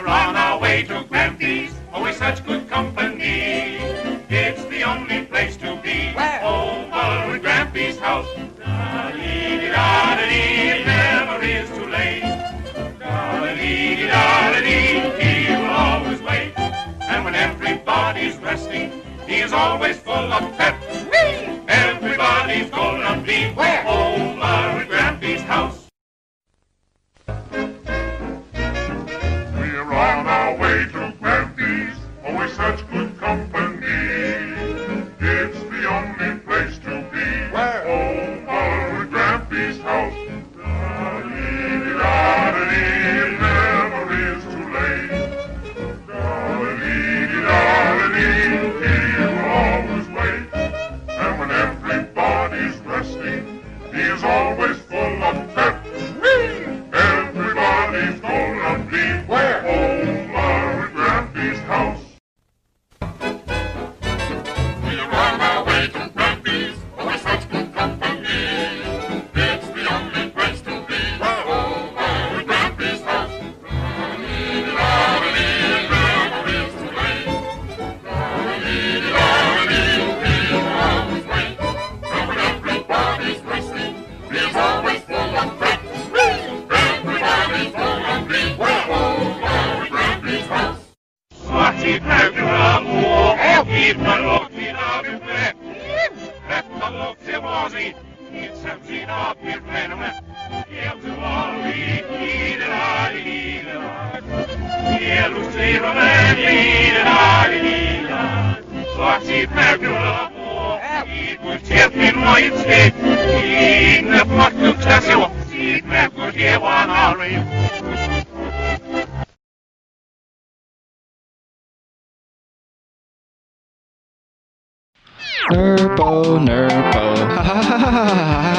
We're on our way to Grampy's, always oh, such good company. It's the only place to be. Where? Over at Grampy's house. Da-dee-dee-da-dee, it never is too late. Da-dee-dee-da-dee, he will always wait. And when everybody's resting, he is always full of pep. Jelu sira men, ida ida. Swati perduramu, i kurtjefin moitse. I ne pakkum tasio, i ne kurtjevan alrim. Nerpo, Nerpo, ha ha ha ha ha ha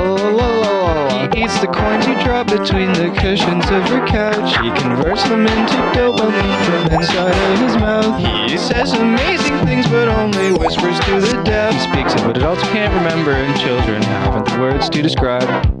He eats the coins you drop between the cushions of her couch. He converts them into dopamine from inside of his mouth. He says amazing things, but only whispers to the deaf. He speaks of what adults can't remember, and children haven't the words to describe.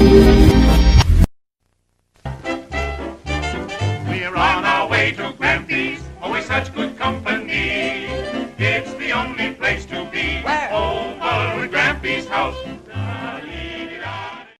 We're